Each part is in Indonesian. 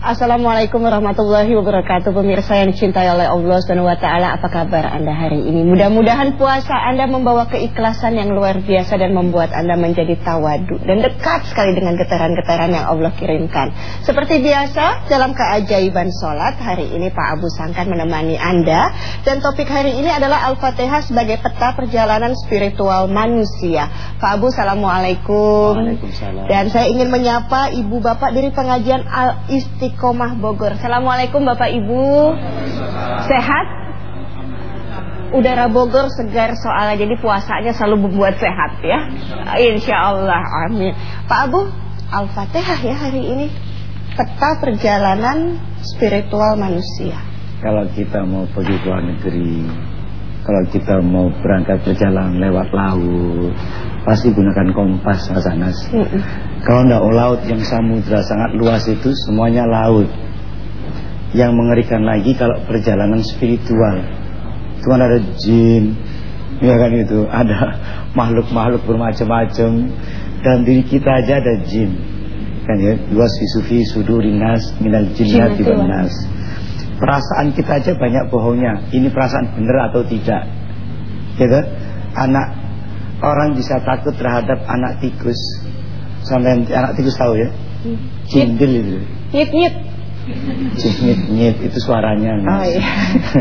Assalamualaikum warahmatullahi wabarakatuh. Pemirsa yang dicintai oleh Allah SWT Apa kabar Anda hari ini? Mudah-mudahan puasa Anda membawa keikhlasan yang luar biasa Dan membuat Anda menjadi tawadu Dan dekat sekali dengan getaran-getaran yang Allah kirimkan. Seperti biasa dalam keajaiban sholat Hari ini Pak Abu Sangkan menemani Anda. Dan topik hari ini adalah Al-Fatihah sebagai peta perjalanan spiritual manusia. Pak Abu Assalamualaikum. Waalaikumsalam. Dan saya ingin menyapa Ibu Bapak dari pengajian Al-Istiqomah Istiqomah Bogor. Assalamualaikum Bapak Ibu. Sehat? Udara Bogor segar soalnya jadi puasanya selalu membuat sehat ya. Insya Allah, amin. Pak Abu, Al-Fatihah ya hari ini. Peta perjalanan spiritual manusia. Kalau kita mau pergi ke luar negeri, kalau kita mau berangkat berjalan lewat laut, pasti gunakan kompas Mas Anas. Mm -mm. Kalau tidak laut yang samudra sangat luas itu semuanya laut. Yang mengerikan lagi kalau perjalanan spiritual. Itu kan ada jin, ya kan itu, ada makhluk-makhluk bermacam-macam dan diri kita aja ada jin. Kan ya, dua sisufi sudurinas minal jinnati wan nas. Perasaan kita aja banyak bohongnya. Ini perasaan benar atau tidak? Gitu? Anak orang bisa takut terhadap anak tikus. Sampai anak tikus tahu ya? Cindil itu. Nyit nyit. Nyit nyit itu suaranya. Oh iya.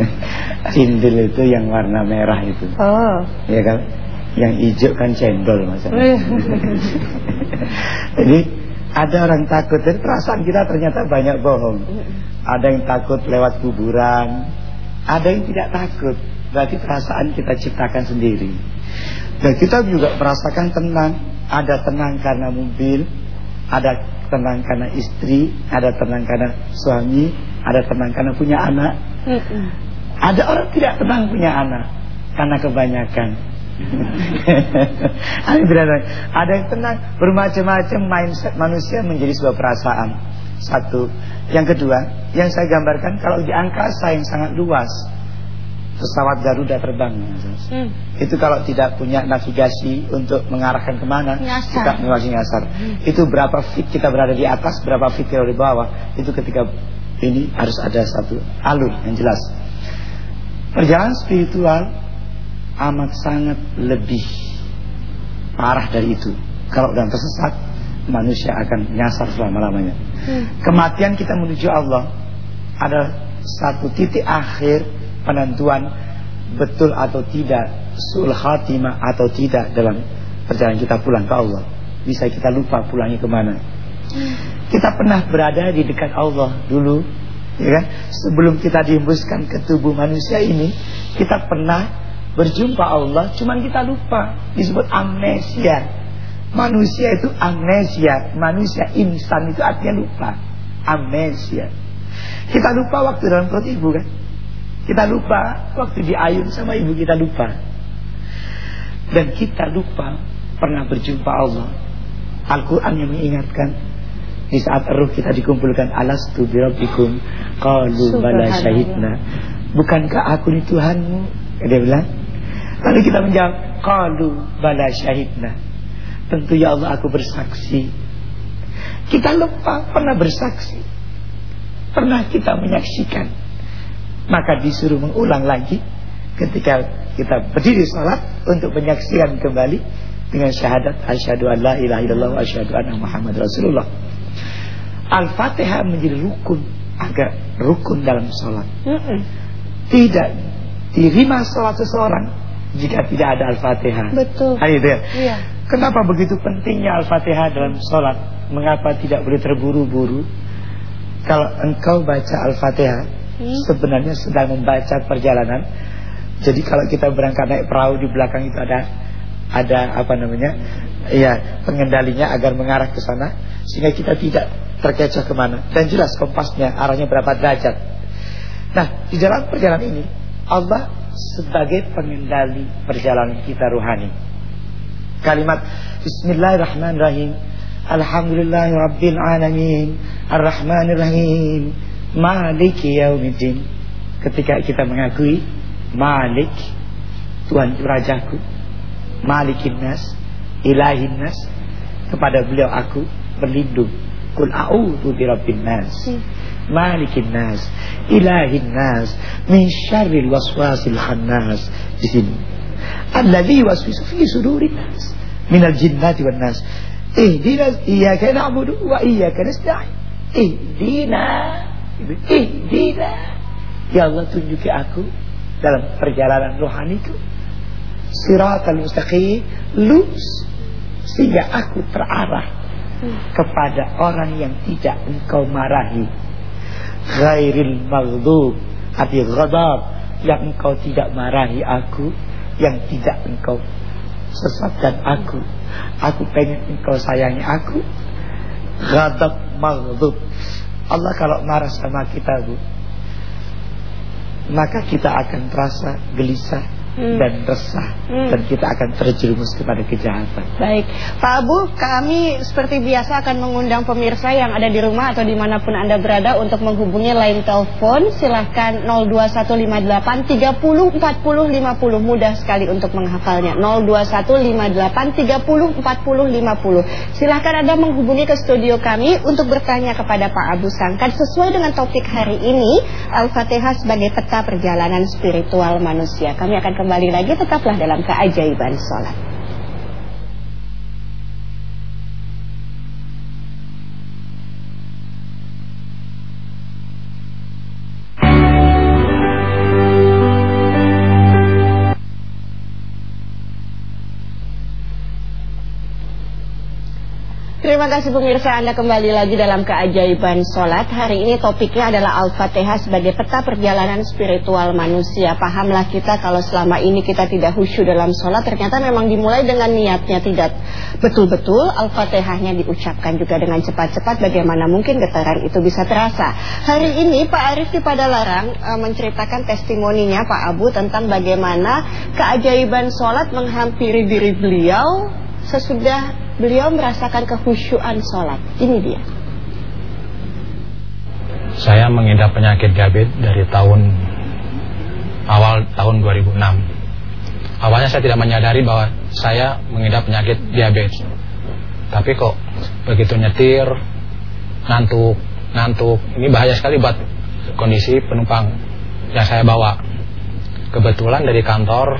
Cindil itu yang warna merah itu. Oh. Iya kan? Yang hijau kan cendol maksudnya. Jadi ada orang takut dan perasaan kita ternyata banyak bohong. Ada yang takut lewat kuburan, ada yang tidak takut. Berarti perasaan kita ciptakan sendiri. Dan kita juga merasakan tenang. Ada tenang karena mobil, ada tenang karena istri, ada tenang karena suami, ada tenang karena punya anak. Ada orang tidak tenang punya anak karena kebanyakan. ada yang tenang bermacam-macam mindset manusia menjadi sebuah perasaan. Satu, yang kedua, yang saya gambarkan kalau di angkasa yang sangat luas, pesawat Garuda terbang, hmm. itu kalau tidak punya navigasi untuk mengarahkan ke mana, nyasar. kita masih nyasar. Hmm. Itu berapa feet kita berada di atas, berapa feet kita di bawah, itu ketika ini harus ada satu alur yang jelas. Perjalanan spiritual amat sangat lebih parah dari itu. Kalau dalam tersesat, manusia akan nyasar selama-lamanya. Hmm. Kematian kita menuju Allah adalah satu titik akhir penentuan betul atau tidak sul khatimah atau tidak dalam perjalanan kita pulang ke Allah. Bisa kita lupa pulangnya ke mana. Kita pernah berada di dekat Allah dulu, ya kan? Sebelum kita dihembuskan ke tubuh manusia ini, kita pernah berjumpa Allah, cuman kita lupa. Disebut amnesia. Manusia itu amnesia Manusia instan itu artinya lupa Amnesia Kita lupa waktu dalam perut ibu kan Kita lupa. Waktu diayun sama ibu kita lupa. Dan kita lupa Pernah berjumpa Allah. Al-Quran yang mengingatkan Di saat ruh kita dikumpulkan Alastu birabbikum Qalu bala syahidna. Bukankah aku ini Tuhanmu? Dia bilang. Lalu kita menjawab Qalu bala syahidna. Tentu ya Allah aku bersaksi. Kita lupa pernah bersaksi. Pernah kita menyaksikan Maka disuruh mengulang lagi Ketika kita berdiri sholat Untuk menyaksikan kembali Dengan syahadat Asyhadu an la ilaha illallah Wa asyhadu anna Muhammad Rasulullah Al-Fatihah menjadi rukun Agak rukun dalam sholat Tidak diterima sholat seseorang Jika tidak ada Al-Fatihah Betul Ayo, ya. Iya Kenapa begitu pentingnya Al-Fatihah dalam sholat? Mengapa tidak boleh terburu-buru? Kalau engkau baca Al-Fatihah, hmm? sebenarnya sedang membaca perjalanan. Jadi kalau kita berangkat naik perahu di belakang itu ada ada apa namanya? Ya, pengendalinya agar mengarah ke sana sehingga kita tidak terkecoh ke mana. Dan jelas kompasnya arahnya berapa derajat. Nah, di dalam perjalanan ini Allah sebagai pengendali perjalanan kita ruhani kalimat Bismillahirrahmanirrahim Alhamdulillahi Rabbil Alamin Maliki Yaumiddin Ketika kita mengakui Malik Tuhan Rajaku Malikin Nas Ilahin Nas Kepada beliau aku berlindung Qul a'udzu birabbin nas. Malikin nas, ilahin nas, min syarril waswasil khannas. Di sini. Alladzi waswisu fi sudurin nas minal jinnati wan nas. Ihdina iyyaka na'budu wa iyyaka nasta'in. Ihdina. Ihdina. Ya Allah tunjuki aku dalam perjalanan rohaniku siratal mustaqim. Lurus sehingga aku terarah kepada orang yang tidak engkau marahi. Ghairil maghdub arti ghadab. Yang engkau tidak marahi aku yang tidak engkau sesatkan aku. Aku pengen engkau sayangi aku. Ghadab maghdub Allah kalau marah sama kita Bu maka kita akan terasa gelisah hmm. dan resah hmm. dan kita akan terjerumus kepada kejahatan. Baik, Pak Abu, kami seperti biasa akan mengundang pemirsa yang ada di rumah atau di mana pun anda berada untuk menghubungi line telepon. Silahkan 02158 30 40 50 mudah sekali untuk menghafalnya. 02158 30 40 50. Silahkan anda menghubungi ke studio kami untuk bertanya kepada Pak Abu Sangkan sesuai dengan topik hari ini Al-Fatihah sebagai peta perjalanan spiritual manusia. Kami akan kembali kembali lagi tetaplah dalam keajaiban sholat. Terima kasih pemirsa. Anda kembali lagi dalam keajaiban sholat. Hari ini topiknya adalah Al-Fatihah sebagai peta perjalanan spiritual manusia. Pahamlah kita kalau selama ini kita tidak khusyuk dalam sholat. Ternyata memang dimulai dengan niatnya tidak betul-betul. Al-Fatihahnya diucapkan juga dengan cepat-cepat Bagaimana mungkin getaran itu bisa terasa. Hari ini Pak Arif di Padalarang e, menceritakan testimoninya Pak Abu Tentang bagaimana keajaiban sholat menghampiri diri beliau Sesudah beliau merasakan kehusyuan sholat. Ini dia. Saya mengidap penyakit diabetes dari tahun awal tahun 2006. Awalnya saya tidak menyadari bahwa saya mengidap penyakit diabetes. Tapi kok begitu nyetir, ngantuk, ngantuk. Ini bahaya sekali buat kondisi penumpang yang saya bawa. Kebetulan dari kantor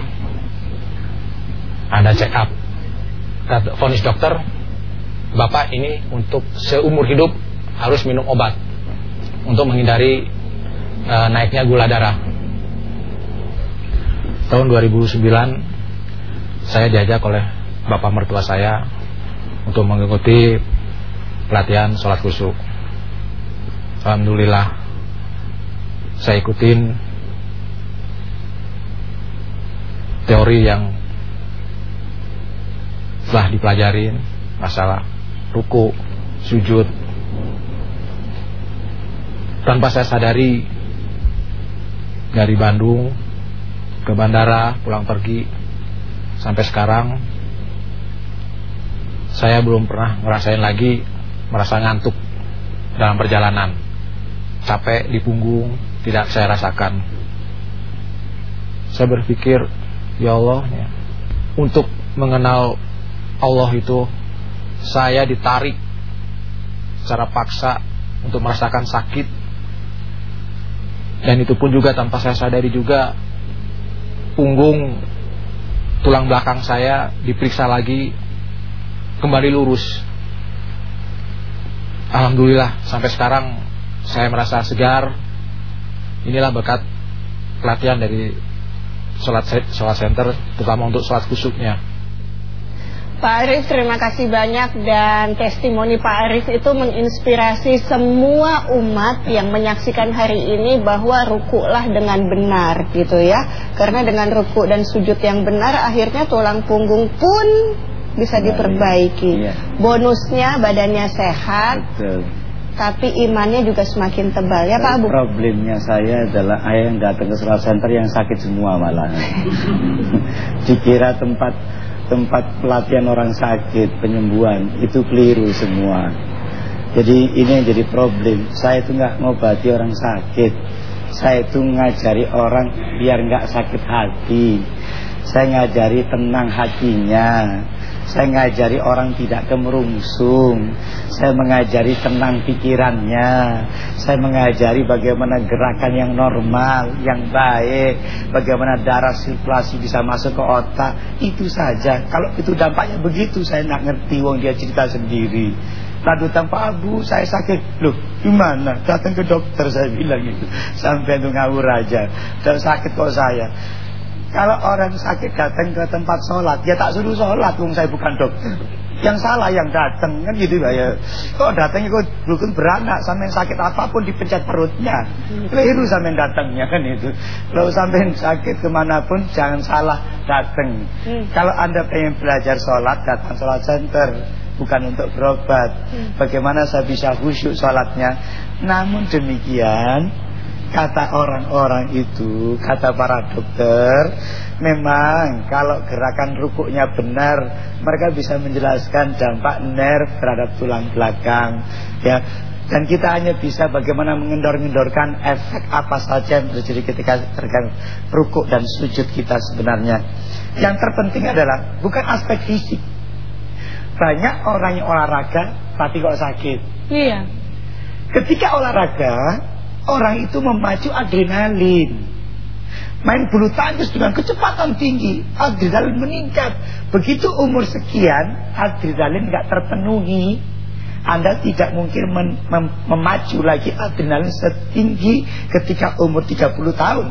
ada check up vonis dokter Bapak ini untuk seumur hidup harus minum obat untuk menghindari uh, naiknya gula darah. Tahun 2009 saya diajak oleh bapak mertua saya untuk mengikuti pelatihan sholat khusyuk. Alhamdulillah saya ikutin teori yang setelah dipelajarin masalah ruku, sujud. Tanpa saya sadari dari Bandung ke bandara pulang pergi sampai sekarang saya belum pernah ngerasain lagi merasa ngantuk dalam perjalanan. Capek di punggung tidak saya rasakan. Saya berpikir ya Allah ya, untuk mengenal Allah itu saya ditarik secara paksa untuk merasakan sakit. Dan itu pun juga tanpa saya sadari juga punggung tulang belakang saya diperiksa lagi kembali lurus. Alhamdulillah sampai sekarang saya merasa segar. Inilah berkat pelatihan dari sholat, sholat center terutama untuk sholat kusuknya Pak Arif terima kasih banyak. Dan testimoni Pak Arif itu menginspirasi semua umat yang menyaksikan hari ini bahwa rukuklah dengan benar gitu ya. Karena dengan rukuk dan sujud yang benar akhirnya tulang punggung pun bisa diperbaiki. Iya. bonusnya badannya sehat Betul. tapi imannya juga semakin tebal ya Pak Abu problemnya saya adalah ayah yang datang ke sholat center yang sakit semua malah. Dikira tempat tempat pelatihan orang sakit, penyembuhan itu keliru semua. Jadi ini yang jadi problem. Saya itu nggak ngobati orang sakit. Saya itu ngajari orang biar nggak sakit hati. Saya ngajari tenang hatinya. Saya mengajari orang tidak kemerungsung. Saya mengajari tenang pikirannya. Saya mengajari bagaimana gerakan yang normal Yang baik. Bagaimana darah sirkulasi bisa masuk ke otak. Itu saja. Kalau itu dampaknya begitu Saya tidak ngerti. Wong dia cerita sendiri. Lalu tanpa abu saya sakit. Loh gimana? Datang ke dokter saya bilang gitu. Sampai itu ngawur aja. Dan sakit kok saya Kalau orang sakit datang ke tempat sholat Ya tak suruh sholat Wong saya bukan dokter yang salah yang datang kan gitu ya kok datang kok dukun beranak sampai sakit apa pun dipencet perutnya keliru sampai datangnya kan itu kalau sampai sakit ke mana pun jangan salah datang hmm. kalau anda pengen belajar sholat datang sholat center bukan untuk berobat. Hmm. Bagaimana saya bisa khusyuk sholatnya? Namun demikian, kata orang-orang itu, kata para dokter, memang kalau gerakan rukuknya benar, mereka bisa menjelaskan dampak nerf terhadap tulang belakang. Ya, dan kita hanya bisa bagaimana mengendor-endorkan efek apa saja yang terjadi ketika terkait rukuk dan sujud kita sebenarnya. Yang terpenting adalah bukan aspek fisik, banyak orang yang olahraga tapi kok sakit. Iya. Ketika olahraga, orang itu memacu adrenalin. Main bulu tangkis dengan kecepatan tinggi, adrenalin meningkat. Begitu umur sekian, adrenalin nggak terpenuhi, anda tidak mungkin mem mem memacu lagi adrenalin setinggi ketika umur 30 tahun.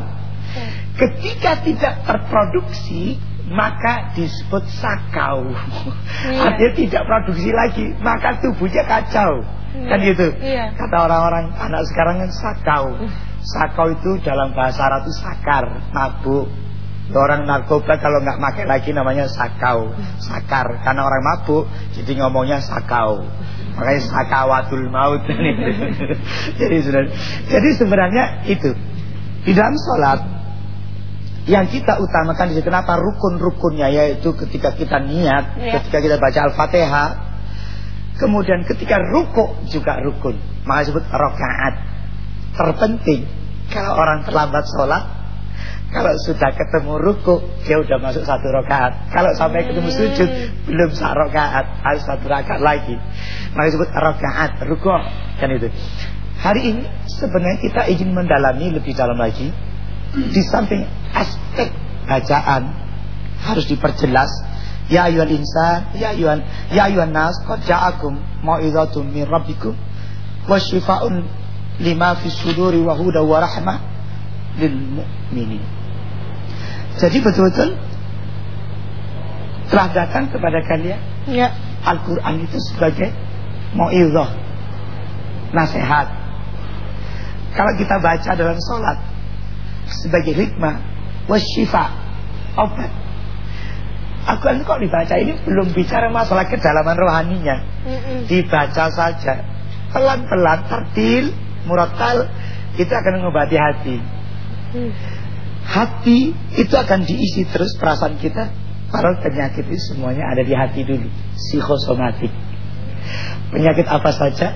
Ketika tidak terproduksi, maka disebut sakau. Iya. Artinya tidak produksi lagi, maka tubuhnya kacau. Iya. Kan gitu. Iya. Kata orang-orang anak sekarang kan sakau. Sakau itu dalam bahasa Arab itu sakar, mabuk. Orang narkoba kalau nggak pakai lagi namanya sakau, sakar. Karena orang mabuk, jadi ngomongnya sakau. Makanya sakawatul maut. jadi, jadi sebenarnya itu di dalam sholat yang kita utamakan di kenapa rukun-rukunnya yaitu ketika kita niat, ya. ketika kita baca Al-Fatihah, kemudian ketika rukuk juga rukun. Maka disebut rakaat. Terpenting kalau orang terlambat sholat, kalau sudah ketemu ruku, dia sudah masuk satu rakaat. Kalau sampai ketemu sujud, belum satu rakaat, harus satu rakaat lagi. Maka disebut rakaat, rukuk kan itu. Hari ini sebenarnya kita ingin mendalami lebih dalam lagi di samping aspek bacaan harus diperjelas ya ayuhan insan ya ayuhan ya ayuhan nas qad ja'akum mau'izatum min rabbikum wa syifaa'un lima fis suduri wa huda wa rahmah lil mu'minin jadi betul-betul telah datang kepada kalian ya. Al-Quran itu sebagai mau'izah nasihat kalau kita baca dalam sholat sebagai hikmah wasyifa obat Al-Quran kok dibaca ini belum bicara masalah kedalaman rohaninya. Dibaca saja. Pelan-pelan tertil murattal itu akan mengobati hati. Mm. hati itu akan diisi terus perasaan kita. Padahal penyakit itu semuanya ada di hati dulu. Psikosomatik. Penyakit apa saja?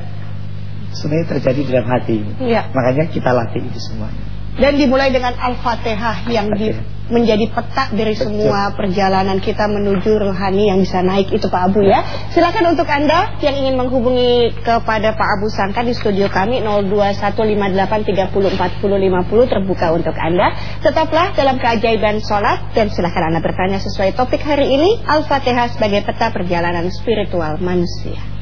Sebenarnya terjadi di dalam hati. Ya. Makanya kita latih itu semuanya dan dimulai dengan Al-Fatihah yang di, menjadi peta dari semua perjalanan kita menuju rohani yang bisa naik itu Pak Abu ya. Silakan untuk Anda yang ingin menghubungi kepada Pak Abu Sangka di studio kami 02158304050 terbuka untuk Anda. Tetaplah dalam keajaiban sholat dan silakan Anda bertanya sesuai topik hari ini Al-Fatihah sebagai peta perjalanan spiritual manusia.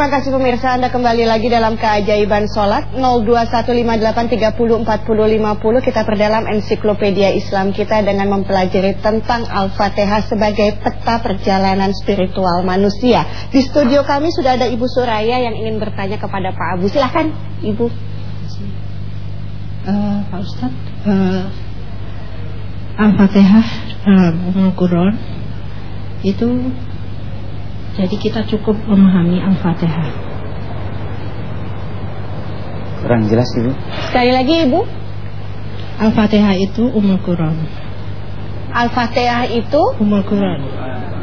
Terima kasih pemirsa Anda kembali lagi dalam keajaiban sholat. 0215830450 Kita perdalam ensiklopedia Islam kita dengan mempelajari tentang Al-Fatihah sebagai peta perjalanan spiritual manusia. Di studio kami sudah ada Ibu Suraya yang ingin bertanya kepada Pak Abu. Silahkan Ibu. Uh, Pak Ustadz uh, Al-Fatihah uh, Quran itu jadi kita cukup memahami Al-Fatihah. Kurang jelas Ibu. Sekali lagi Ibu. Al-Fatihah itu umul Quran. Al-Fatihah itu Umul Quran.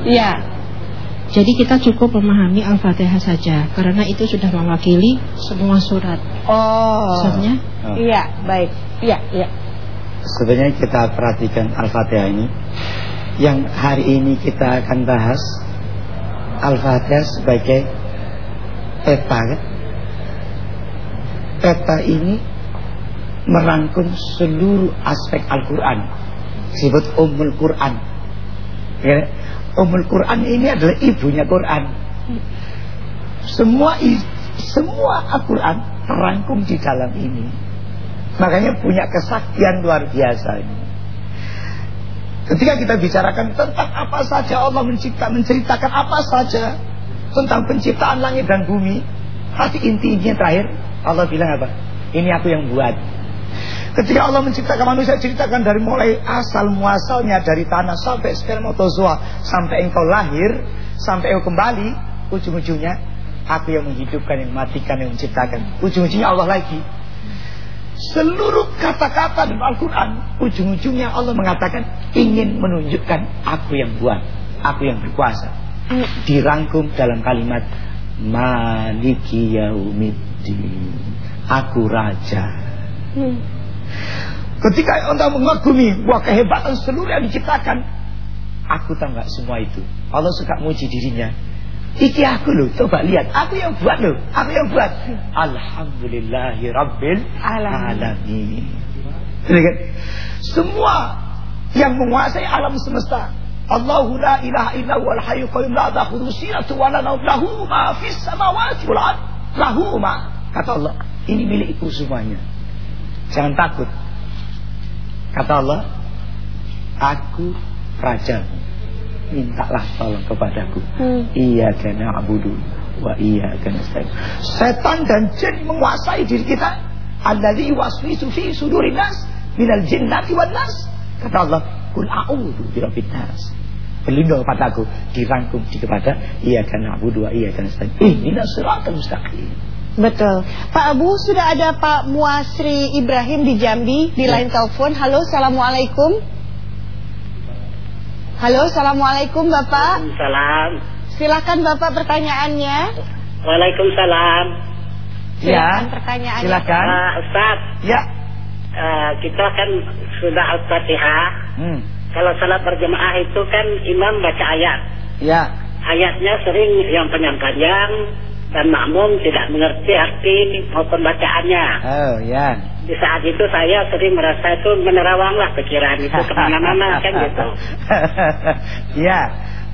ya. Jadi kita cukup memahami Al-Fatihah saja karena itu sudah mewakili semua surat. Oh. Maksudnya Oh. Iya, baik. Iya, iya. Sebenarnya kita perhatikan Al-Fatihah ini Yang hari ini kita akan bahas Al-Fatihah sebagai peta kan? Peta ini merangkum seluruh aspek Al-Quran Disebut Ummul Quran ya. Ummul Quran ini adalah ibunya Quran Semua semua Al-Quran terangkum di dalam ini Makanya punya kesaktian luar biasa ini. Ketika kita bicarakan tentang apa saja Allah mencipta, menceritakan apa saja tentang penciptaan langit dan bumi, tapi intinya terakhir Allah bilang apa? Ini aku yang buat. Ketika Allah menciptakan manusia ceritakan dari mulai asal muasalnya dari tanah sampai spermatozoa sampai engkau lahir sampai engkau kembali ujung-ujungnya aku yang menghidupkan yang mematikan yang menciptakan ujung-ujungnya Allah lagi Seluruh kata-kata dalam Al-Quran Ujung-ujungnya Allah mengatakan Ingin menunjukkan aku yang buat Aku yang berkuasa. Dirangkum dalam kalimat Maliki yaumiddin Aku raja. Hmm. Ketika anda mengagumi Wah kehebatan seluruh yang diciptakan Aku tahu semua itu. Allah suka muji dirinya Iki aku loh, coba lihat. Aku yang buat loh, aku yang buat. Alhamdulillahi Rabbil Alamin. Semua yang menguasai alam semesta Allahu la ilaha illa huwal hayyul qayyum la ta'khudhuhu sinatun wa la nawm lahu ma fis samawati wal ard lahu ma. Kata Allah ini milikku semuanya. Jangan takut. Kata Allah aku rajamu mintalah tolong kepadaku Hmm. iya karena abudu wa iya karena setan dan jin menguasai diri kita alladzi waswisu fi sudurin nas minal jinnati wan nas kata Allah kul a'udzu birabbin nas berlindung padaku dirangkum di kepada iya karena abudu wa iya karena ihdinas siratal mustaqim Betul. Pak Abu sudah ada Pak Muasri Ibrahim di Jambi di Ya. line telepon. Halo, assalamualaikum. Halo, assalamualaikum Bapak. Salam. Silakan Bapak pertanyaannya. Waalaikumsalam. Silakan pertanyaannya. silakan Uh, Ustaz, ya uh, kita kan sudah Al-Fatihah. hmm. Kalau salat berjemaah itu kan imam baca ayat. ya Ayatnya sering yang panjang-panjang dan makmum tidak mengerti arti maupun bacaannya. oh ya Di saat itu saya sering merasa itu menerawanglah pikiran itu ke mana-mana kan gitu. ya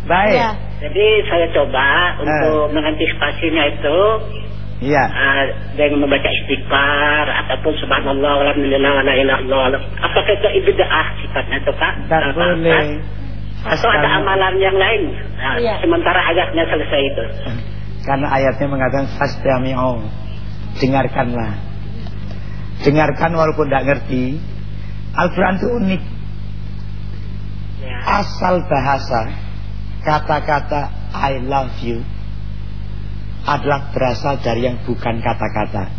baik Ya. Jadi saya coba untuk mengantisipasinya itu ya Ah, dengan membaca istighfar ataupun subhanallah alhamdulillah wala ilaha illallah apakah itu ibadah sifatnya itu Pak? tak Pak boleh atau ada amalan yang lain Nah, Iya. sementara ayatnya selesai itu Karena ayatnya mengatakan fastami'u. Dengarkanlah. Dengarkan walaupun tidak ngerti. Al-Quran itu unik. ya. Asal bahasa kata-kata I love you adalah berasal dari yang bukan kata-kata.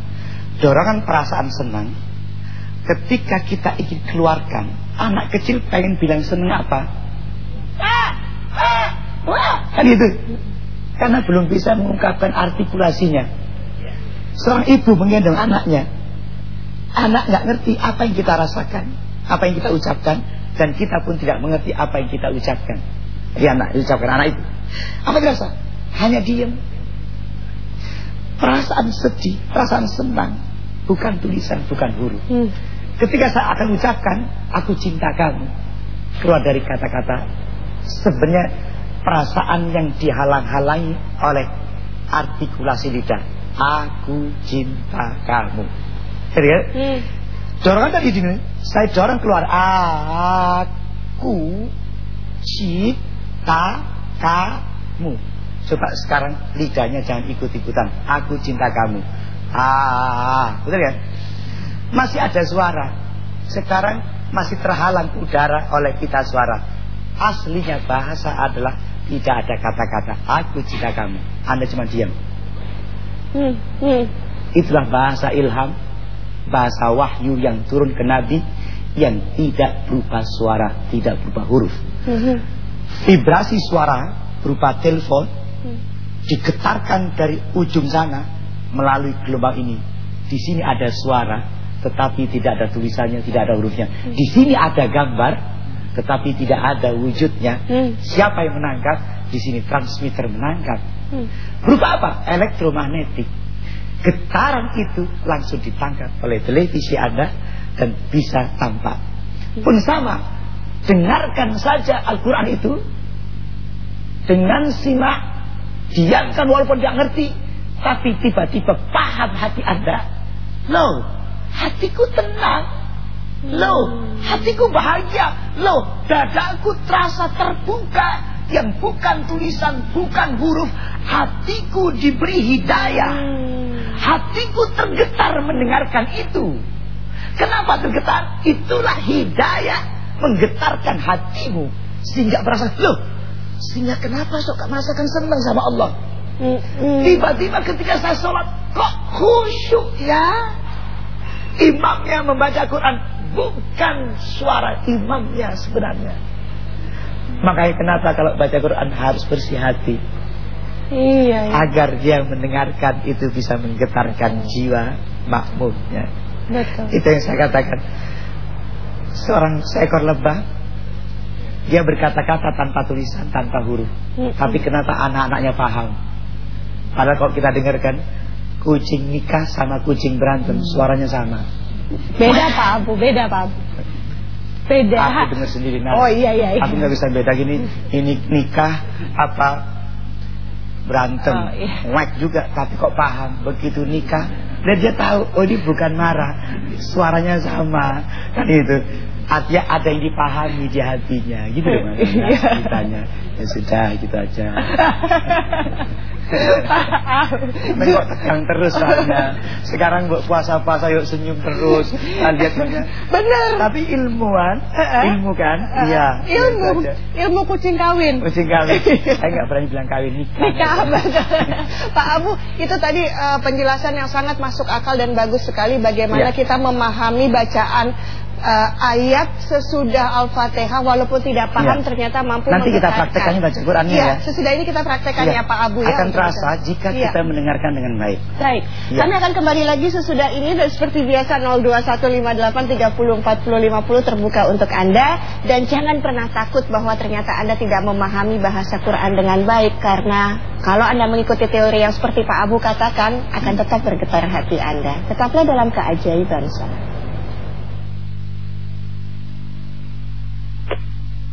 Dorongan perasaan senang ketika kita ingin keluarkan anak kecil pengen bilang seneng apa? Ah, ah, wah, kan itu. Karena belum bisa mengungkapkan artikulasinya. Seorang ibu menggendong anaknya. Anak nggak ngerti apa yang kita rasakan, apa yang kita ucapkan, dan kita pun tidak mengerti apa yang kita ucapkan. Di anak, diucapkan anak itu. Apa yang dirasa? Hanya diam. Perasaan sedih, perasaan senang, bukan tulisan, bukan huruf. Hmm. Ketika saya akan ucapkan, aku cinta kamu. Keluar dari kata-kata. Sebenarnya perasaan yang dihalang-halangi oleh artikulasi lidah. Aku cinta kamu. Jadi kan? Hmm. Dorongan tadi sini, saya dorong keluar. Aku cinta kamu. Coba sekarang lidahnya jangan ikut-ikutan. Aku cinta kamu. Ah, betul ya? Masih ada suara. Sekarang masih terhalang udara oleh kita suara. Aslinya bahasa adalah tidak ada kata-kata. Aku cinta kamu. Anda cuma diam. Hmm. Hmm. Itulah bahasa ilham, bahasa wahyu yang turun ke Nabi yang tidak berupa suara, tidak berupa huruf. Mhm. Vibrasi suara berupa telepon Hmm. digetarkan dari ujung sana melalui gelombang ini. Di sini ada suara, tetapi tidak ada tulisannya, tidak ada hurufnya. Di sini ada gambar, tetapi tidak ada wujudnya. Hmm. Siapa yang menangkap? Di sini transmitter menangkap. Hmm. Berupa apa? Elektromagnetik. Getaran itu langsung ditangkap oleh televisi Anda dan bisa tampak. Pun sama, dengarkan saja Al-Quran itu dengan simak, diamkan walaupun tidak ngerti, tapi tiba-tiba paham hati Anda. Loh, hatiku tenang. Loh, hatiku bahagia. Loh, dadaku terasa terbuka. Yang bukan tulisan, bukan huruf. Hatiku diberi hidayah. Hatiku tergetar mendengarkan itu. Kenapa tergetar? Itulah hidayah menggetarkan hatimu sehingga merasa loh. Sehingga kenapa sok merasakan senang sama Allah? Hmm. Hmm. Tiba-tiba ketika saya sholat kok khusyuk ya? Imamnya membaca Quran bukan suara imamnya sebenarnya. Makanya kenapa kalau baca Quran harus bersih hati Iya, iya. agar dia mendengarkan itu bisa menggetarkan jiwa makmumnya. Betul. Itu yang saya katakan. Seorang seekor lebah dia berkata-kata tanpa tulisan, tanpa huruf. Mm-mm. Tapi kenapa anak-anaknya paham? Padahal kalau kita dengarkan kucing nikah sama kucing berantem, suaranya sama. Beda Pak Abu, beda Pak Abu. Beda. Aku dengar sendiri. Nah, Oh iya iya. iya. Aku nggak bisa beda gini. Ini nikah apa berantem, Oh, iya. Juga. Tapi kok paham begitu nikah dan dia tahu oh ini bukan marah, suaranya sama. Kan itu. Artinya ada yang dipahami di hatinya gitu loh Mas. Iya. Nah, ceritanya. Ya sudah gitu aja. Tapi kok tegang terus soalnya. Sekarang buat puasa-puasa yuk senyum terus. Nah, lihat. Bener. Tapi ilmuwan, ilmu kan? Iya. Ilmu, ilmu kucing kawin. Kucing kawin. Saya nggak berani bilang kawin nikah. Nikah betul. Pak Abu, itu tadi eh, penjelasan yang sangat masuk akal dan bagus sekali bagaimana Iya. kita memahami bacaan eh, ayat sesudah Al-Fatihah walaupun tidak paham Iya. ternyata mampu Nanti kita praktekkannya baca Qurannya Iya, ya. sesudah ini kita praktekkan Iya. ya Pak Abu ya. Akan terasa kita. jika Iya. kita mendengarkan dengan baik. Baik, Iya. kami akan kembali lagi sesudah ini dan seperti biasa 02158304050 terbuka untuk Anda dan jangan pernah takut bahwa ternyata Anda tidak memahami bahasa Quran dengan baik karena kalau Anda mengikuti teori yang seperti Pak Abu katakan akan tetap bergetar hati Anda. Tetaplah dalam keajaiban sholat.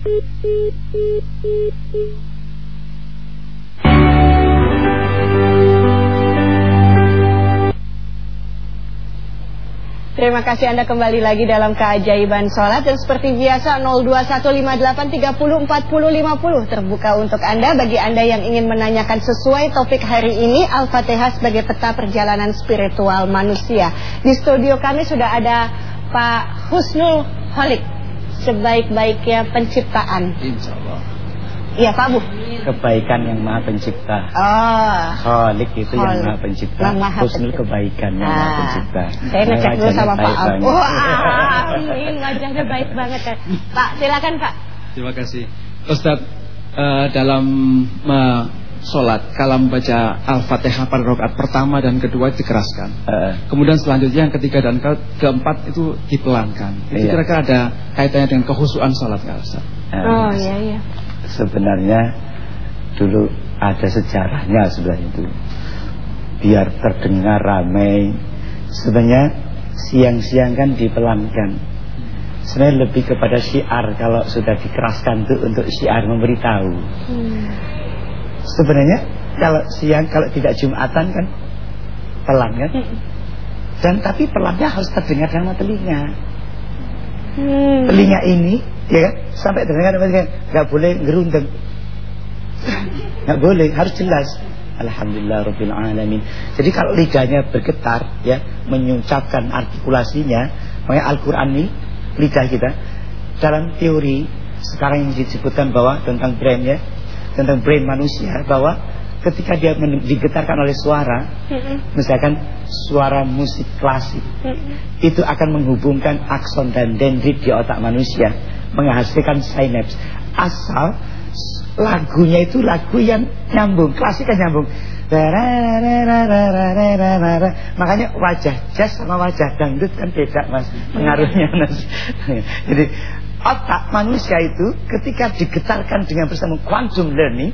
Terima kasih Anda kembali lagi dalam keajaiban sholat Dan seperti biasa 02158304050 terbuka untuk Anda. Bagi Anda yang ingin menanyakan sesuai topik hari ini Al-Fatihah sebagai peta perjalanan spiritual manusia. Di studio kami sudah ada Pak Husnul Holik Sebaik-baiknya penciptaan Insya Allah. Iya Pak Bu Kebaikan yang maha pencipta. Oh Kholik itu yang Kholik. maha pencipta. Yang maha Husnul kebaikan yang maha Ah, pencipta. Saya ngecek dulu sama Pak Abu. Wah, banget. amin. Wajahnya baik banget kan. Pak, silakan Pak. Terima kasih. Ustadz, eh, dalam eh, sholat, kalau membaca Al-Fatihah pada rakaat pertama dan kedua dikeraskan. Eh, Kemudian selanjutnya yang ketiga dan ke keempat itu dipelankan. Itu Iya. kira-kira ada kaitannya dengan kehusuan sholat nggak Ustaz? eh, Oh iya iya. Sebenarnya dulu ada sejarahnya sebenarnya itu. Biar terdengar ramai. Sebenarnya siang-siang kan dipelankan. Sebenarnya lebih kepada syiar kalau sudah dikeraskan itu untuk syiar memberitahu. Hmm. Sebenarnya kalau siang kalau tidak Jumatan kan pelan kan? Dan tapi pelannya harus terdengar dalam telinga. Hmm. Telinga ini ya kan sampai terdengar dengan nggak boleh ngerundeng. nggak boleh, harus jelas. Alhamdulillah Rabbil Alamin Jadi kalau lidahnya bergetar ya Menyucapkan artikulasinya Makanya Al-Quran ini Lidah kita Dalam teori Sekarang yang disebutkan bahwa Tentang brain ya Tentang brain manusia Bahwa ketika dia digetarkan oleh suara, misalkan suara musik klasik, itu akan menghubungkan akson dan dendrit di otak manusia, menghasilkan synapse. Asal lagunya itu lagu yang nyambung, klasik kan nyambung. Makanya wajah jazz sama wajah dangdut kan beda mas pengaruhnya mas. Jadi otak manusia itu ketika digetarkan dengan bersama quantum learning,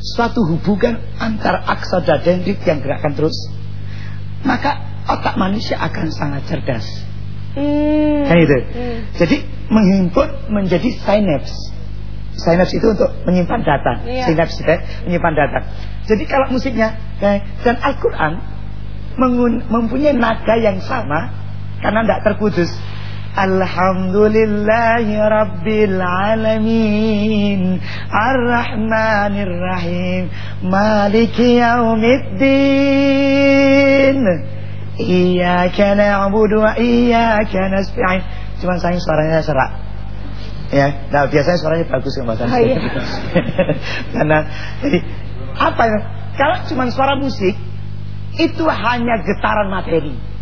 suatu hubungan antara aksa dan dendrit yang gerakkan terus, maka otak manusia akan sangat cerdas. Hmm. Kan itu. Hmm. Jadi menghimpun menjadi synapse. Synapse itu untuk menyimpan data. Iya. Synapse itu menyimpan data. Jadi kalau musiknya eh, dan Al-Qur'an mempunyai nada yang sama karena tidak terputus. Alhamdulillahi Rabbil Alamin Ar-Rahmanir Rahim Maliki Yaumiddin Iyaka na'budu wa iyaka nasta'in Cuman sayang suaranya serak Ya, nah biasanya suaranya bagus kan bahasa Oh, iya. Karena jadi apa ya? Kalau cuma suara musik itu hanya getaran materi.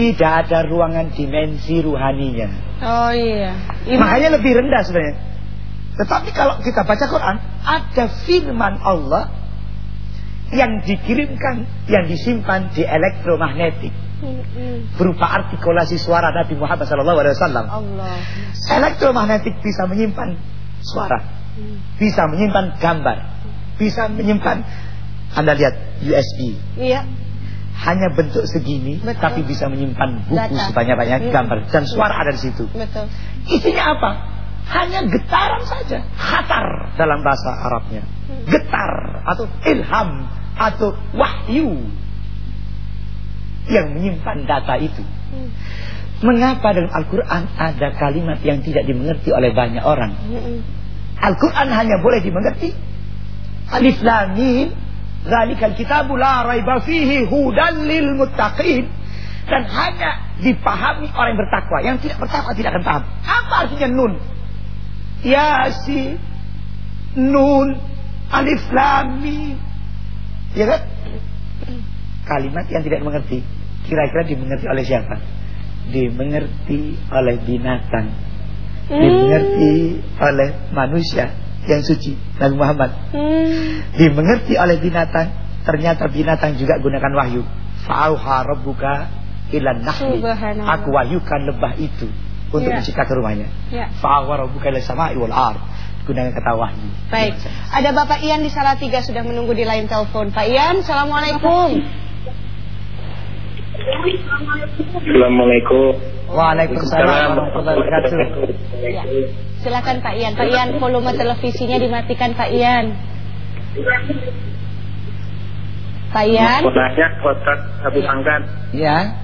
Tidak ada ruangan dimensi ruhaninya. Oh iya. Iman- Makanya lebih rendah sebenarnya. Tetapi kalau kita baca Quran, ada firman Allah yang dikirimkan, yang disimpan di elektromagnetik berupa artikulasi suara Nabi Muhammad SAW. Allah. Elektromagnetik bisa menyimpan suara, bisa menyimpan gambar, bisa menyimpan. Anda lihat USB, Iya. Hanya bentuk segini, Betul. tapi bisa menyimpan buku sebanyak-banyak Mm. gambar dan suara ada di situ. Betul. Isinya apa? Hanya getaran saja. Khatar dalam bahasa Arabnya. Getar atau ilham atau wahyu yang menyimpan data itu. Hmm. Mengapa dalam Al-Quran ada kalimat yang tidak dimengerti oleh banyak orang? Mm-mm. Al-Quran hanya boleh dimengerti. Alif Lam Mim. Zalikal kitabu la raiba fihi hudan lil muttaqin. Dan hanya dipahami orang yang bertakwa. Yang tidak bertakwa tidak akan paham. Apa artinya nun? Yasin. Nun. Alif Lam Mim. Ya kan? Kalimat yang tidak mengerti. Kira-kira dimengerti oleh siapa? Dimengerti oleh binatang. Dimengerti oleh manusia yang suci. Nabi Muhammad Hmm. dimengerti oleh binatang ternyata binatang juga gunakan wahyu fa'auha rabbuka ilan nahli aku wahyukan lebah itu untuk Ya. mencipta ke rumahnya Ya. fa'auha rabbuka ila sama'i wal ard gunakan kata wahyu Baik. Ada Bapak Ian di Salatiga sudah menunggu di line telepon. Pak Ian, Assalamualaikum. Assalamualaikum. Waalaikumsalam warahmatullahi wabarakatuh Ya. Silakan Pak Ian. Pak Ian, volume televisinya dimatikan Pak Ian. Pak Ian. Mau nanya Ustaz Habib Angkat. ya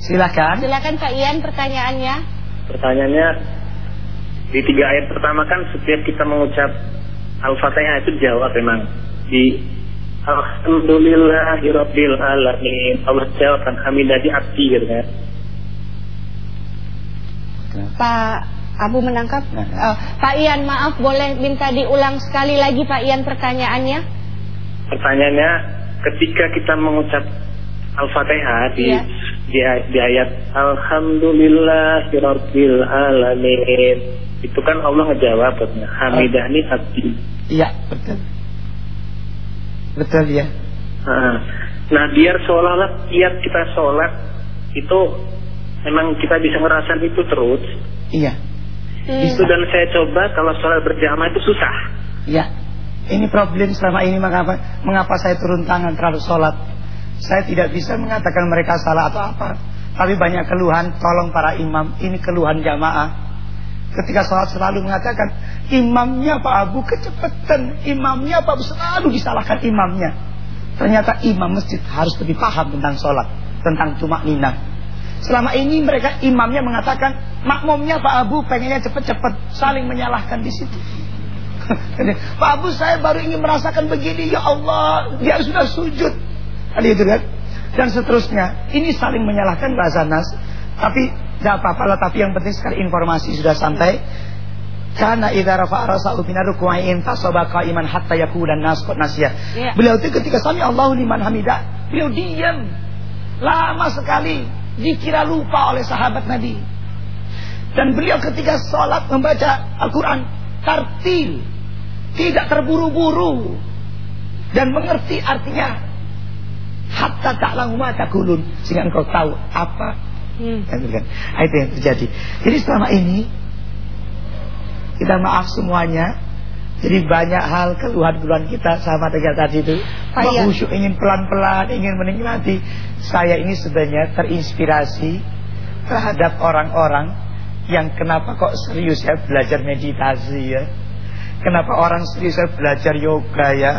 silakan Silakan Pak Ian pertanyaannya. Pertanyaannya di tiga ayat pertama kan setiap kita mengucap Al-Fatihah itu jawab memang di Alhamdulillahirabbil alamin. Allah jawab kan hamidadi abdi gitu kan. Pak Abu menangkap. Nah. Oh, Pak Ian, maaf boleh minta diulang sekali lagi Pak Ian pertanyaannya? Pertanyaannya ketika kita mengucap Al-Fatihah di, Iya. di di ayat Alhamdulillahirabbil alamin. Itu kan Allah ngejawab katanya, hamidani abdi. iya betul betul ya Nah, nah biar seolah-olah tiap kita sholat itu memang kita bisa ngerasain itu terus. iya Hmm. Itu dan saya coba kalau sholat berjamaah itu susah. Ya, ini problem selama ini mengapa mengapa saya turun tangan terhadap sholat. Saya tidak bisa mengatakan mereka salah atau apa. Tapi banyak keluhan, tolong para imam, ini keluhan jamaah. Ketika sholat selalu mengatakan, imamnya Pak Abu kecepatan, imamnya Pak Abu selalu disalahkan imamnya. Ternyata imam masjid harus lebih paham tentang sholat, tentang tumak nina. Selama ini mereka imamnya mengatakan makmumnya Pak Abu pengennya cepet-cepet saling menyalahkan di situ. Pak Abu saya baru ingin merasakan begini ya Allah dia sudah sujud. Tadi itu kan. Dan seterusnya. Ini saling menyalahkan bahasa nas. Tapi tidak apa-apa lah. Tapi yang penting sekali informasi sudah sampai. Karena idza rafa'a ra'sahu min ar-ruku'i intasaba qa'iman hatta yakuna an-nas qad nasiya. Iya. Beliau itu ketika sami Allahu liman hamidah, beliau diam lama sekali dikira lupa oleh sahabat Nabi. Dan beliau ketika sholat membaca Al-Quran tartil, tidak terburu-buru dan mengerti artinya hatta ta'lamu ma taqulun sehingga engkau tahu apa Hmm. Nah, itu yang terjadi. Jadi selama ini kita maaf semuanya. Jadi banyak hal keluhan-keluhan kita sama dengan tadi itu. Pak Ian. Khusyuk ingin pelan-pelan, ingin menikmati. Saya ini sebenarnya terinspirasi terhadap orang-orang yang kenapa kok serius ya belajar meditasi ya. Kenapa orang serius ya belajar yoga ya.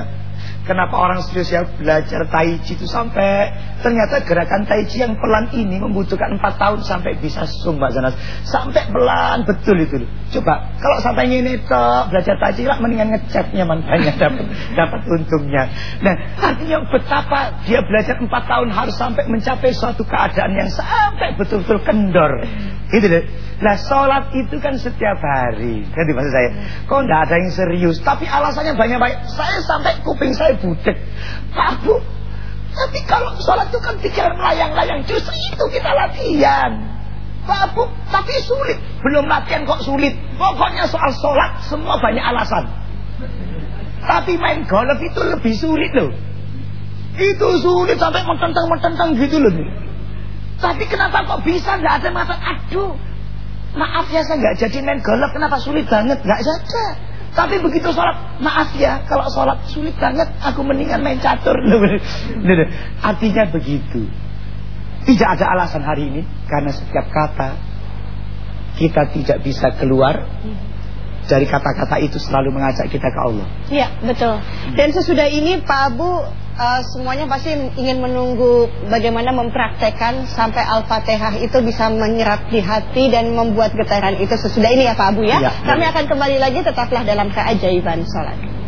Kenapa orang serius ya belajar tai chi itu sampai ternyata gerakan tai chi yang pelan ini membutuhkan 4 tahun sampai bisa sumba zanas. Sampai pelan betul itu. Coba kalau sampai ini tok belajar tai chi lah mendingan ngecatnya man banyak dapat dapat untungnya. Nah, artinya betapa dia belajar 4 tahun harus sampai mencapai suatu keadaan yang sampai betul-betul kendor. Gitu deh. Nah sholat itu kan setiap hari Kan maksud saya Kok enggak ada yang serius Tapi alasannya banyak-banyak Saya sampai kuping saya budek Pak Bu Tapi kalau sholat itu kan pikiran melayang-layang Justru itu kita latihan. Pak Tapi sulit. Belum latihan kok sulit. Pokoknya soal sholat Semua banyak alasan. Tapi main golf itu lebih sulit loh. Itu sulit sampai mententang-mententang gitu loh. Tapi kenapa kok bisa nggak ada mata Aduh. Maaf ya saya nggak jadi main golf. Kenapa sulit banget? Nggak saja. Tapi begitu sholat maaf ya kalau sholat sulit banget aku mendingan main catur. Artinya begitu. Tidak ada alasan hari ini karena setiap kata kita tidak bisa keluar dari kata-kata itu selalu mengajak kita ke Allah. Iya, betul. Dan sesudah ini Pak Abu uh, semuanya pasti ingin menunggu bagaimana mempraktekkan sampai Al-Fatihah itu bisa menyerap di hati dan membuat getaran itu sesudah ini ya Pak Abu ya. Iya, Kami boleh. akan kembali lagi tetaplah dalam keajaiban sholat.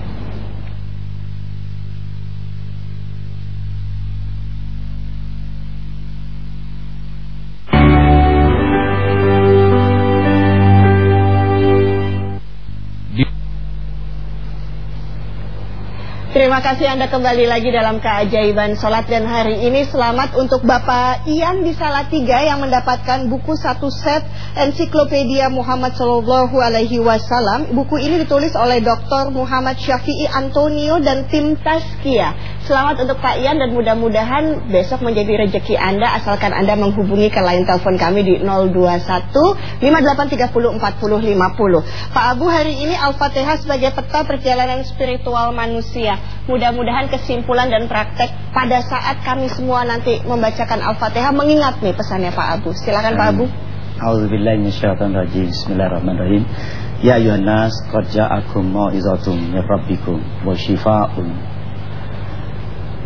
Terima kasih Anda kembali lagi dalam keajaiban sholat dan hari ini selamat untuk Bapak Ian di Salatiga yang mendapatkan buku satu set ensiklopedia Muhammad Shallallahu Alaihi Wasallam. Buku ini ditulis oleh Dr. Muhammad Syafi'i Antonio dan tim Taskia. Selamat untuk Pak Ian dan mudah-mudahan besok menjadi rejeki Anda asalkan Anda menghubungi ke line telepon kami di 021 5830 4050. Pak Abu hari ini Al-Fatihah sebagai peta perjalanan spiritual manusia. Mudah-mudahan kesimpulan dan praktek pada saat kami semua nanti membacakan Al-Fatihah mengingat nih pesannya Pak Abu. Silakan Pak Abu. A'udzubillahi minasyaitonir rajim. Bismillahirrahmanirrahim. Ya ayuhan nas, qad ja'akum mau'izatum min rabbikum wa shifaa'un.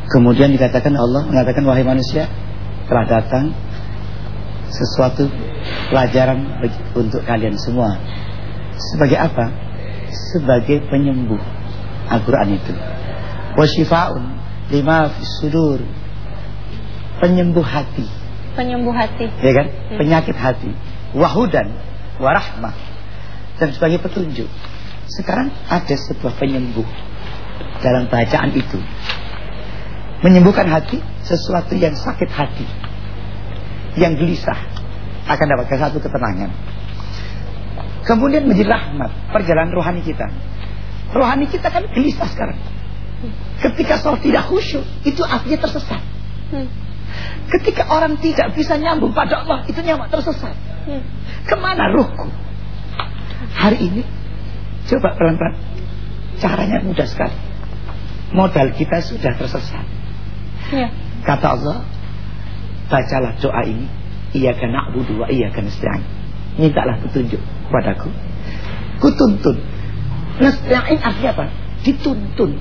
Kemudian dikatakan Allah mengatakan wahai manusia, telah datang sesuatu pelajaran untuk kalian semua. Sebagai apa? Sebagai penyembuh Al-Qur'an itu. Wa shifaa'un lima sudur. Penyembuh hati Penyembuh hati. ya kan penyakit hati wahudan warahmah dan sebagai petunjuk sekarang ada sebuah penyembuh dalam bacaan itu menyembuhkan hati sesuatu yang sakit hati yang gelisah akan dapatkan satu ketenangan. Kemudian menjadi rahmat perjalanan rohani kita. Rohani kita kan gelisah sekarang. Ketika sholat tidak khusyuk itu artinya tersesat. Ketika orang tidak bisa nyambung pada Allah Itu nyawa tersesat. Ke mana ruhku? Hari ini Coba pelan-pelan. Caranya mudah sekali. Modal kita sudah tersesat Ya. Kata Allah Bacalah doa ini. Iyaka na'budu wa iyaka nasta'in. Mintalah petunjuk padaku Kutuntun. Nasta'in artinya apa? Dituntun.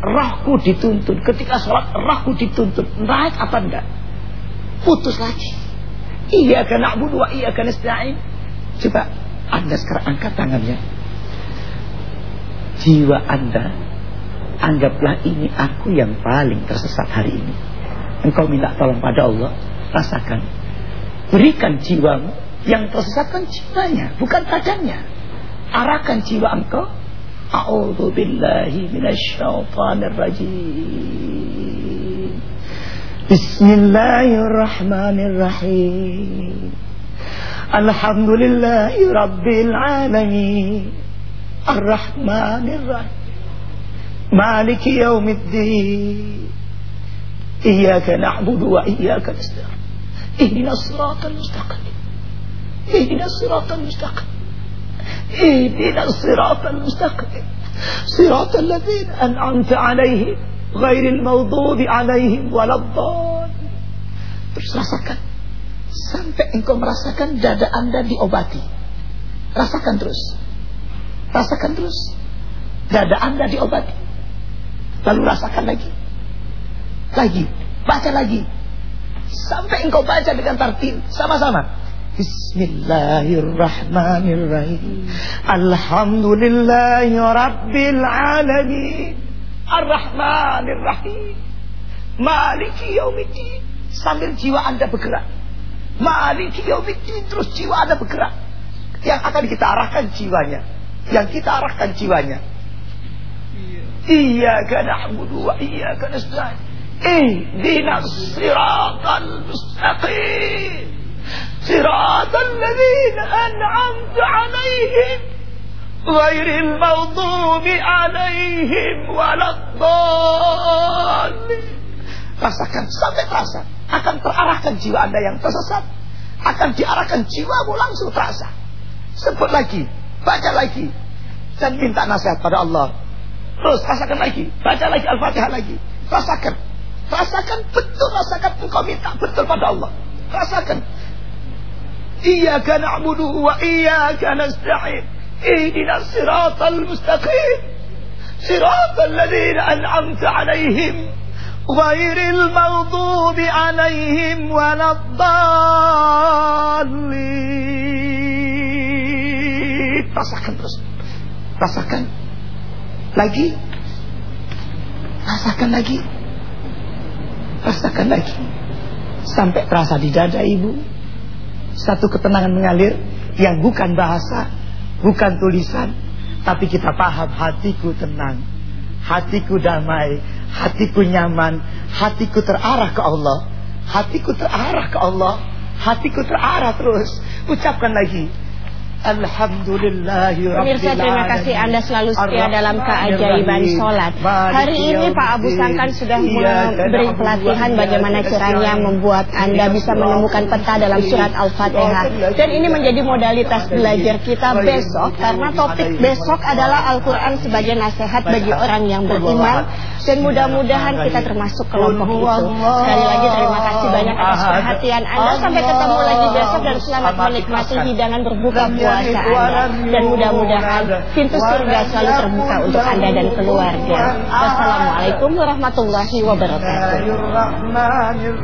Rohku dituntun. Ketika sholat rohku dituntun. Naik apa enggak? Putus lagi. Iyaka na'budu wa iyaka nasta'in. Coba Anda sekarang angkat tangannya. Jiwa Anda Anggaplah ini aku yang paling tersesat hari ini Engkau minta tolong pada Allah Rasakan Berikan jiwamu Yang tersesat kan jiwanya Bukan badannya arahkan jiwa engkau. A'udzu billahi minasyaitonir rajim. Bismillahirrahmanirrahim. Alhamdulillahi rabbil alamin. Ar-Rahmanir Rahim. Maliki yaumiddin. Iyyaka na'budu wa iyyaka nasta'in. Ihdinas siratal mustaqim. Ihdinas siratal mustaqim. Ihdinas siratal mustaqim. Siratal ladzina an'amta 'alaihim ghairil maghdubi 'alaihim waladdallin. Terus rasakan sampai engkau merasakan dada Anda diobati. Rasakan terus. Rasakan terus. Dada Anda diobati. Lalu rasakan lagi. Lagi. Baca lagi. Sampai engkau baca dengan tartil. Sama-sama. Bismillahirrahmanirrahim. Alhamdulillahi rabbil alamin. Ar-Rahmanirrahim. Maliki yaumiddin. Sambil jiwa Anda bergerak. Maliki yaumiddin. Terus jiwa Anda bergerak. Yang akan kita arahkan jiwanya. Yang kita arahkan jiwanya. Iyyaka na'budu wa iyyaka nasta'in. Ihdinas siratal mustaqim. Siratal ladzina an'amta 'alaihim ghairil maghdubi 'alaihim waladdallin. Rasakan sampai terasa akan terarahkan jiwa Anda yang tersesat akan diarahkan jiwamu langsung terasa. Sebut lagi, baca lagi dan minta nasihat pada Allah. Terus rasakan lagi, baca lagi Al-Fatihah lagi. Rasakan. Rasakan betul rasakan engkau minta betul pada Allah. Rasakan. Iyyaka na'budu wa iyyaka nasta'in. Ihdinas siratal mustaqim. Siratal ladzina an'amta 'alaihim ghairil maghdubi 'alaihim waladdallin. Rasakan terus. Rasakan. Lagi. Rasakan lagi. Rasakan lagi. Sampai terasa di dada ibu. Satu ketenangan mengalir yang bukan bahasa, bukan tulisan, tapi kita paham hatiku tenang, hatiku damai, hatiku nyaman, hatiku terarah ke Allah, hatiku terarah ke Allah, hatiku terarah terus. Ucapkan lagi. Alhamdulillahi Pemirsa terima kasih Anda selalu setia dalam keajaiban sholat. Hari ini Pak Abu Sangkan sudah memberi pelatihan bagaimana caranya membuat Anda bisa menemukan peta dalam surat Al-Fatihah. Dan ini menjadi modalitas belajar kita besok Karena topik besok adalah Al-Quran sebagai nasihat bagi orang yang beriman. Dan mudah-mudahan kita termasuk kelompok itu. Sekali lagi terima kasih banyak atas perhatian Anda. Sampai ketemu lagi besok dan selamat menikmati hidangan berbuka puasa Anda dan mudah-mudahan pintu surga selalu terbuka untuk Anda dan keluarga. Wassalamualaikum warahmatullahi wabarakatuh.